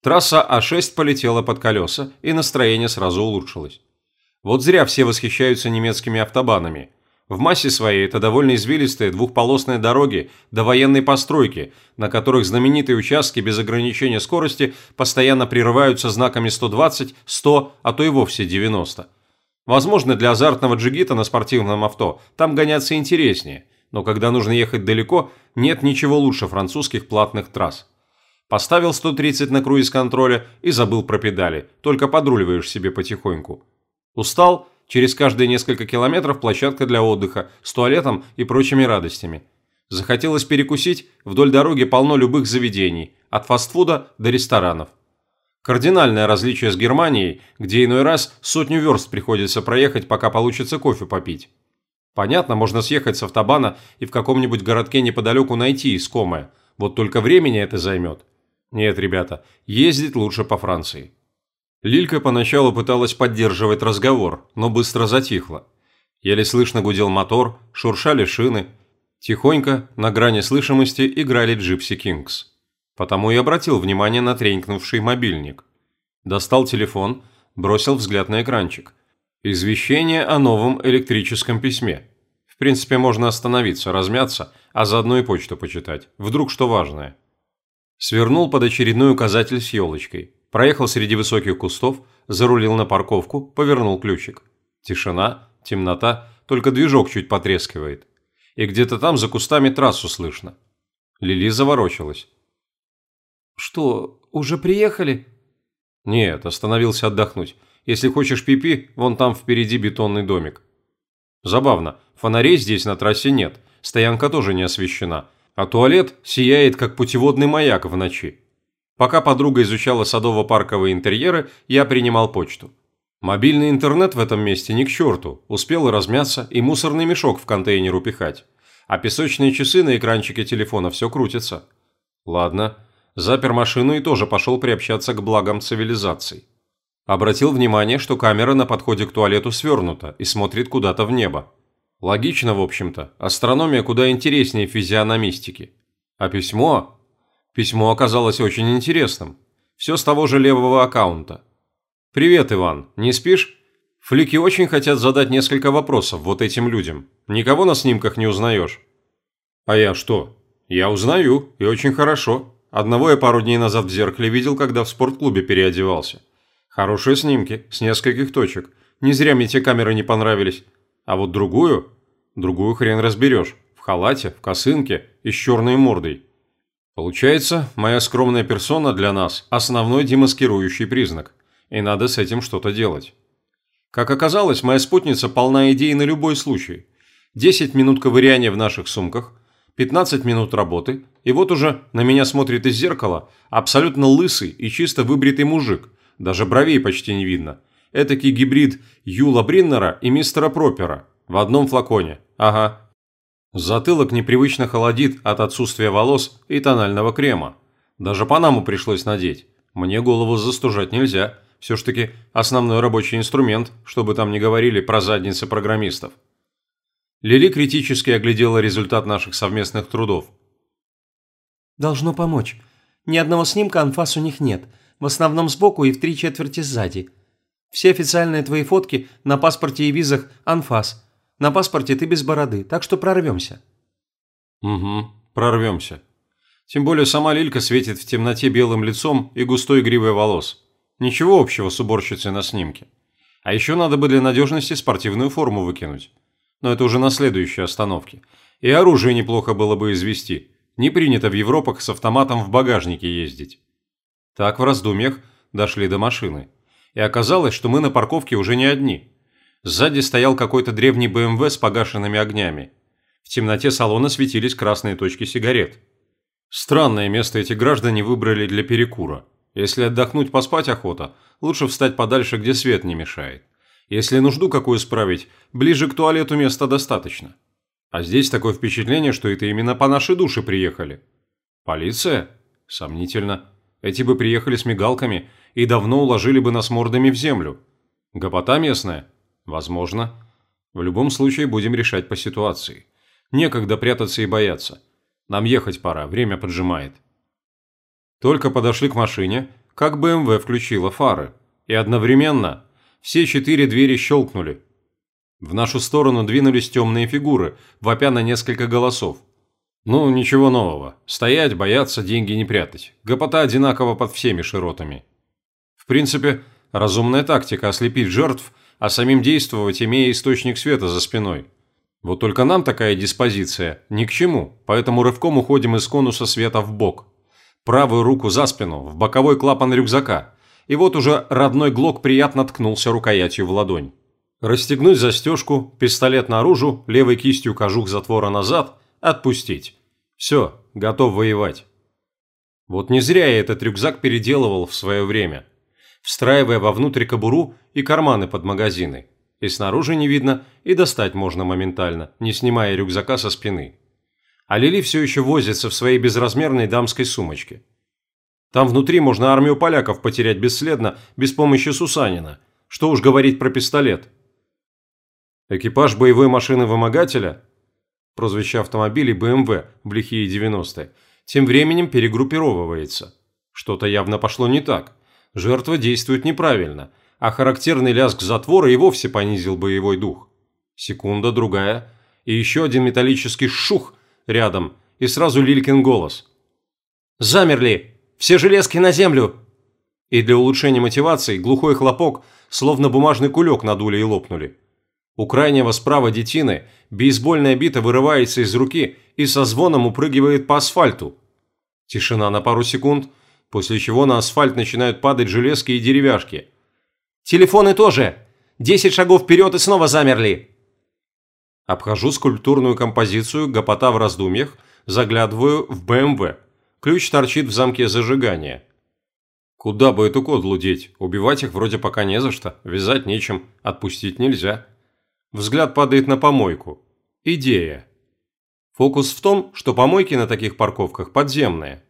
Трасса А6 полетела под колеса, и настроение сразу улучшилось. Вот зря все восхищаются немецкими автобанами. В массе своей это довольно извилистые двухполосные дороги до военной постройки, на которых знаменитые участки без ограничения скорости постоянно прерываются знаками 120, 100, а то и вовсе 90. Возможно, для азартного джигита на спортивном авто там гоняться интереснее, но когда нужно ехать далеко, нет ничего лучше французских платных трасс. Поставил 130 на круиз-контроле и забыл про педали, только подруливаешь себе потихоньку. Устал? Через каждые несколько километров площадка для отдыха с туалетом и прочими радостями. Захотелось перекусить, вдоль дороги полно любых заведений, от фастфуда до ресторанов. Кардинальное различие с Германией, где иной раз сотню верст приходится проехать, пока получится кофе попить. Понятно, можно съехать с автобана и в каком-нибудь городке неподалеку найти искомое, вот только времени это займет. Нет, ребята, ездить лучше по Франции. Лилька поначалу пыталась поддерживать разговор, но быстро затихла. Еле слышно гудел мотор, шуршали шины. Тихонько, на грани слышимости, играли Джипси Кингс. Потому и обратил внимание на тренькнувший мобильник. Достал телефон, бросил взгляд на экранчик. Извещение о новом электрическом письме. В принципе, можно остановиться, размяться, а заодно и почту почитать. Вдруг что важное. Свернул под очередной указатель с елочкой. Проехал среди высоких кустов, зарулил на парковку, повернул ключик. Тишина, темнота, только движок чуть потрескивает. И где-то там за кустами трассу слышно. Лили заворочилась. «Что, уже приехали?» «Нет, остановился отдохнуть. Если хочешь пипи, вон там впереди бетонный домик». Забавно, фонарей здесь на трассе нет, стоянка тоже не освещена, а туалет сияет, как путеводный маяк в ночи. Пока подруга изучала садово-парковые интерьеры, я принимал почту. Мобильный интернет в этом месте ни к черту, успел размяться и мусорный мешок в контейнер упихать. А песочные часы на экранчике телефона все крутятся. Ладно, запер машину и тоже пошел приобщаться к благам цивилизации. Обратил внимание, что камера на подходе к туалету свернута и смотрит куда-то в небо. Логично, в общем-то, астрономия куда интереснее физиономистики. А письмо Письмо оказалось очень интересным. Все с того же левого аккаунта. «Привет, Иван. Не спишь? Флики очень хотят задать несколько вопросов вот этим людям. Никого на снимках не узнаешь?» «А я что? Я узнаю, и очень хорошо. Одного я пару дней назад в зеркале видел, когда в спортклубе переодевался. Хорошие снимки, с нескольких точек. Не зря мне те камеры не понравились. А вот другую? Другую хрен разберешь. В халате, в косынке и с черной мордой. Получается, моя скромная персона для нас – основной демаскирующий признак, и надо с этим что-то делать. Как оказалось, моя спутница полна идей на любой случай. 10 минут ковыряния в наших сумках, 15 минут работы, и вот уже на меня смотрит из зеркала абсолютно лысый и чисто выбритый мужик, даже бровей почти не видно. Этакий гибрид Юла Бриннера и мистера Пропера в одном флаконе. Ага, Затылок непривычно холодит от отсутствия волос и тонального крема. Даже панаму пришлось надеть. Мне голову застужать нельзя. Все ж таки основной рабочий инструмент, чтобы там не говорили про задницы программистов. Лили критически оглядела результат наших совместных трудов. «Должно помочь. Ни одного снимка анфас у них нет. В основном сбоку и в три четверти сзади. Все официальные твои фотки на паспорте и визах анфас. На паспорте ты без бороды, так что прорвемся». «Угу, прорвемся. Тем более сама Лилька светит в темноте белым лицом и густой гривой волос. Ничего общего с уборщицей на снимке. А еще надо бы для надежности спортивную форму выкинуть. Но это уже на следующей остановке. И оружие неплохо было бы извести. Не принято в Европах с автоматом в багажнике ездить. Так в раздумьях дошли до машины. И оказалось, что мы на парковке уже не одни – Сзади стоял какой-то древний БМВ с погашенными огнями. В темноте салона светились красные точки сигарет. Странное место эти граждане выбрали для перекура. Если отдохнуть поспать охота, лучше встать подальше, где свет не мешает. Если нужду какую справить, ближе к туалету места достаточно. А здесь такое впечатление, что это именно по нашей душе приехали. Полиция? Сомнительно. Эти бы приехали с мигалками и давно уложили бы нас мордами в землю. Гопота местная? Возможно. В любом случае будем решать по ситуации. Некогда прятаться и бояться. Нам ехать пора, время поджимает. Только подошли к машине, как БМВ включила фары. И одновременно все четыре двери щелкнули. В нашу сторону двинулись темные фигуры, вопя на несколько голосов. Ну, ничего нового. Стоять, бояться, деньги не прятать. Гопота одинаково под всеми широтами. Принципе, разумная тактика ослепить жертв, а самим действовать, имея источник света за спиной. Вот только нам такая диспозиция ни к чему, поэтому рывком уходим из конуса света в бок. Правую руку за спину, в боковой клапан рюкзака. И вот уже родной глок приятно ткнулся рукоятью в ладонь. Расстегнуть застежку, пистолет наружу, левой кистью кожух затвора назад, отпустить. Все, готов воевать. Вот не зря я этот рюкзак переделывал в свое время, встраивая вовнутрь кобуру и карманы под магазины. И снаружи не видно, и достать можно моментально, не снимая рюкзака со спины. А Лили все еще возится в своей безразмерной дамской сумочке. Там внутри можно армию поляков потерять бесследно, без помощи Сусанина. Что уж говорить про пистолет. Экипаж боевой машины вымогателя прозвище автомобилей BMW в лихие 90-е, тем временем перегруппировывается. Что-то явно пошло не так. Жертва действует неправильно, а характерный лязг затвора и вовсе понизил боевой дух. Секунда, другая, и еще один металлический шух рядом, и сразу Лилькин голос. «Замерли! Все железки на землю!» И для улучшения мотивации глухой хлопок, словно бумажный кулек надули и лопнули. У крайнего справа детины бейсбольная бита вырывается из руки и со звоном упрыгивает по асфальту. Тишина на пару секунд, после чего на асфальт начинают падать железки и деревяшки. «Телефоны тоже! Десять шагов вперед и снова замерли!» Обхожу скульптурную композицию «Гопота в раздумьях», заглядываю в БМВ. Ключ торчит в замке зажигания. Куда бы эту кодлу деть? Убивать их вроде пока не за что, вязать нечем, отпустить нельзя. Взгляд падает на помойку. Идея. Фокус в том, что помойки на таких парковках подземные.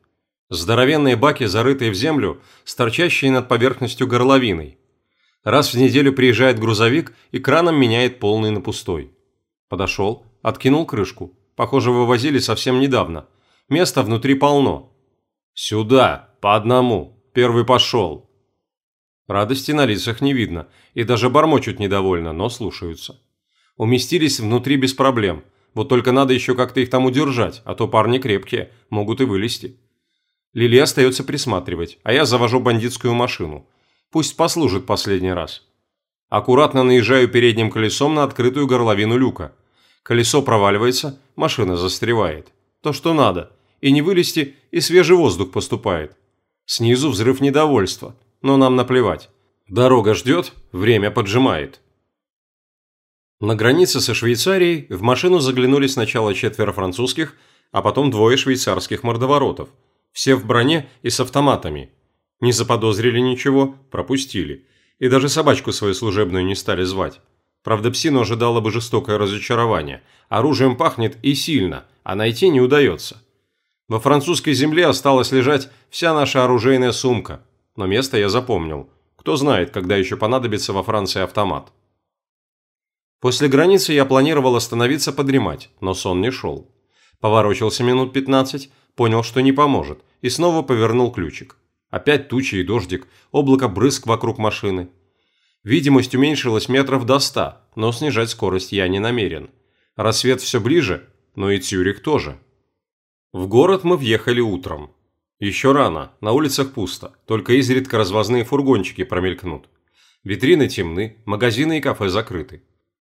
Здоровенные баки, зарытые в землю, с торчащей над поверхностью горловиной. Раз в неделю приезжает грузовик и краном меняет полный на пустой. Подошел, откинул крышку. Похоже, вывозили совсем недавно. Места внутри полно. Сюда, по одному. Первый пошел. Радости на лицах не видно, и даже бормочут недовольно, но слушаются. Уместились внутри без проблем. Вот только надо еще как-то их там удержать, а то парни крепкие, могут и вылезти. Лили остается присматривать, а я завожу бандитскую машину. Пусть послужит последний раз. Аккуратно наезжаю передним колесом на открытую горловину люка. Колесо проваливается, машина застревает. То, что надо. И не вылезти, и свежий воздух поступает. Снизу взрыв недовольства, но нам наплевать. Дорога ждет, время поджимает. На границе со Швейцарией в машину заглянули сначала четверо французских, а потом двое швейцарских мордоворотов. Все в броне и с автоматами. Не заподозрили ничего, пропустили. И даже собачку свою служебную не стали звать. Правда, псину ожидало бы жестокое разочарование. Оружием пахнет и сильно, а найти не удается. Во французской земле осталась лежать вся наша оружейная сумка. Но место я запомнил. Кто знает, когда еще понадобится во Франции автомат. После границы я планировал остановиться подремать, но сон не шел. Поворочился минут 15, понял, что не поможет, и снова повернул ключик. Опять тучи и дождик, облако брызг вокруг машины. Видимость уменьшилась метров до ста, но снижать скорость я не намерен. Рассвет все ближе, но и Цюрих тоже. В город мы въехали утром. Еще рано, на улицах пусто, только изредка развозные фургончики промелькнут. Витрины темны, магазины и кафе закрыты.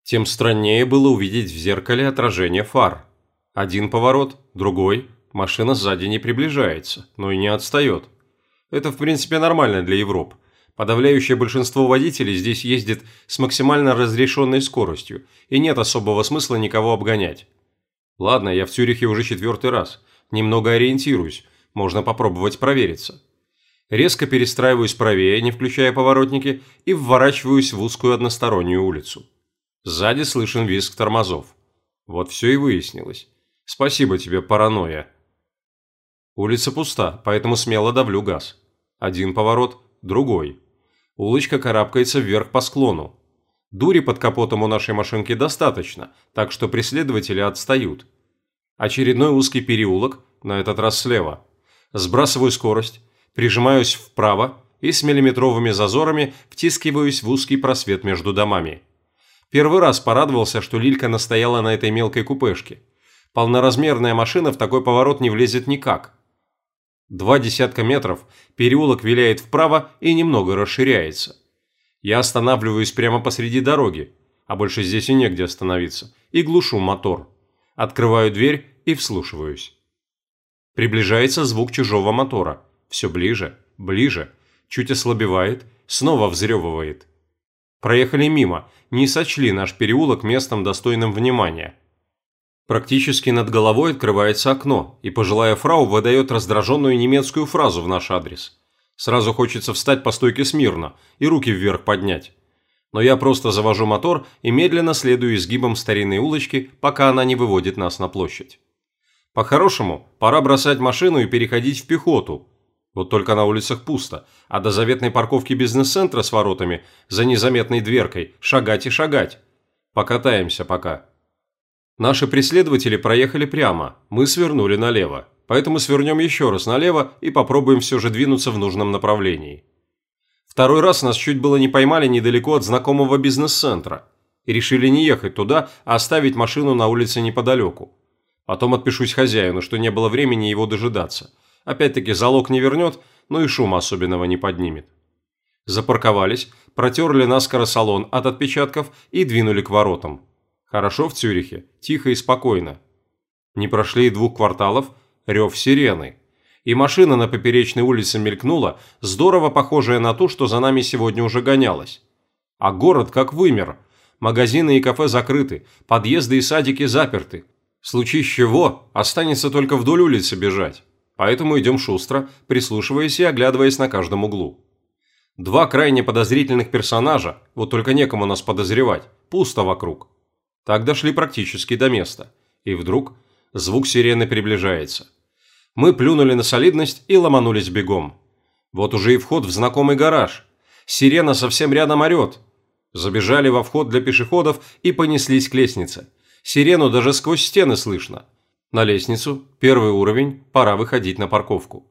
Тем страннее было увидеть в зеркале отражение фар. Один поворот, другой. Машина сзади не приближается, но и не отстает. Это в принципе нормально для Европы. Подавляющее большинство водителей здесь ездит с максимально разрешенной скоростью, и нет особого смысла никого обгонять. Ладно, я в Цюрихе уже четвертый раз. Немного ориентируюсь, можно попробовать провериться. Резко перестраиваюсь правее, не включая поворотники, и вворачиваюсь в узкую одностороннюю улицу. Сзади слышен визг тормозов. Вот все и выяснилось. Спасибо тебе, паранойя. Улица пуста, поэтому смело давлю газ. Один поворот, другой. Улочка карабкается вверх по склону. Дури под капотом у нашей машинки достаточно, так что преследователи отстают. Очередной узкий переулок, на этот раз слева. Сбрасываю скорость, прижимаюсь вправо, и с миллиметровыми зазорами втискиваюсь в узкий просвет между домами. Первый раз порадовался, что Лилька настояла на этой мелкой купешке. Полноразмерная машина в такой поворот не влезет никак. Два десятка метров, переулок виляет вправо и немного расширяется. Я останавливаюсь прямо посреди дороги, а больше здесь и негде остановиться, и глушу мотор. Открываю дверь и вслушиваюсь. Приближается звук чужого мотора. Все ближе, ближе. Чуть ослабевает, снова взрёвывает. Проехали мимо, не сочли наш переулок местом достойным внимания. Практически над головой открывается окно, и пожилая фрау выдает раздраженную немецкую фразу в наш адрес. Сразу хочется встать по стойке смирно и руки вверх поднять. Но я просто завожу мотор и медленно следую изгибам старинной улочки, пока она не выводит нас на площадь. По-хорошему, пора бросать машину и переходить в пехоту. Вот только на улицах пусто, а до заветной парковки бизнес-центра с воротами, за незаметной дверкой, шагать и шагать. Покатаемся пока. Наши преследователи проехали прямо, мы свернули налево, поэтому свернем еще раз налево и попробуем все же двинуться в нужном направлении. Второй раз нас чуть было не поймали недалеко от знакомого бизнес-центра и решили не ехать туда, а оставить машину на улице неподалеку. Потом отпишусь хозяину, что не было времени его дожидаться. Опять-таки залог не вернет, но и шума особенного не поднимет. Запарковались, протерли наскоро салон от отпечатков и двинули к воротам. Хорошо в Цюрихе, тихо и спокойно. Не прошли и двух кварталов, рев сирены. И машина на поперечной улице мелькнула, здорово похожая на ту, что за нами сегодня уже гонялась. А город как вымер. Магазины и кафе закрыты, подъезды и садики заперты. Случае чего останется только вдоль улицы бежать. Поэтому идем шустро, прислушиваясь и оглядываясь на каждом углу. Два крайне подозрительных персонажа, вот только некому нас подозревать, пусто вокруг. Так дошли практически до места. И вдруг звук сирены приближается. Мы плюнули на солидность и ломанулись бегом. Вот уже и вход в знакомый гараж. Сирена совсем рядом орет. Забежали во вход для пешеходов и понеслись к лестнице. Сирену даже сквозь стены слышно. На лестницу, первый уровень, пора выходить на парковку.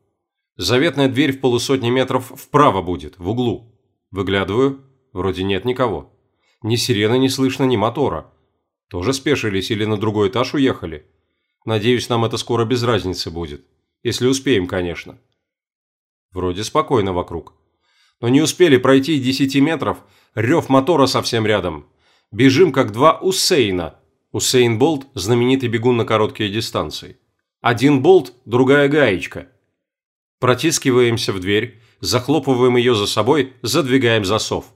Заветная дверь в полусотни метров вправо будет, в углу. Выглядываю, вроде нет никого. Ни сирены не слышно, ни мотора. Тоже спешились или на другой этаж уехали? Надеюсь, нам это скоро без разницы будет. Если успеем, конечно. Вроде спокойно вокруг. Но не успели пройти десяти метров, рев мотора совсем рядом. Бежим, как два Усейна. Усейн Болт – знаменитый бегун на короткие дистанции. Один болт, другая гаечка. Протискиваемся в дверь, захлопываем ее за собой, задвигаем засов.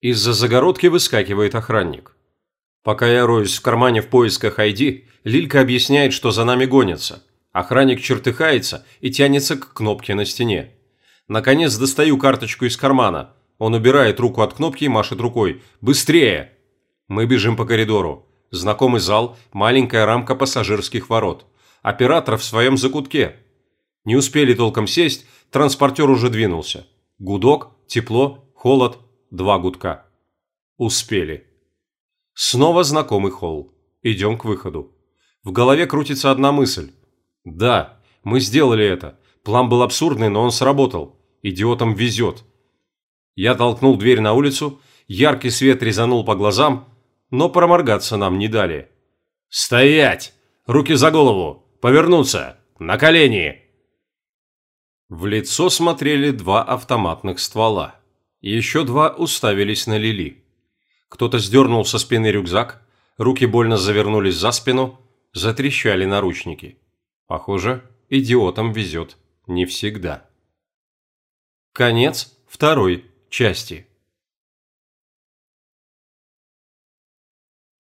Из-за загородки выскакивает охранник. Пока я роюсь в кармане в поисках ID, Лилька объясняет, что за нами гонятся. Охранник чертыхается и тянется к кнопке на стене. Наконец достаю карточку из кармана. Он убирает руку от кнопки и машет рукой. «Быстрее!» Мы бежим по коридору. Знакомый зал, маленькая рамка пассажирских ворот. Оператор в своем закутке. Не успели толком сесть, транспортер уже двинулся. Гудок, тепло, холод, два гудка. Успели. Снова знакомый холл. Идем к выходу. В голове крутится одна мысль. Да, мы сделали это. План был абсурдный, но он сработал. Идиотам везет. Я толкнул дверь на улицу, яркий свет резанул по глазам, но проморгаться нам не дали. «Стоять! Руки за голову! Повернуться! На колени!» В лицо смотрели два автоматных ствола. Еще два уставились на Лили. Кто-то сдернул со спины рюкзак, руки больно завернулись за спину, затрещали наручники. Похоже, идиотам везет не всегда. Конец второй части.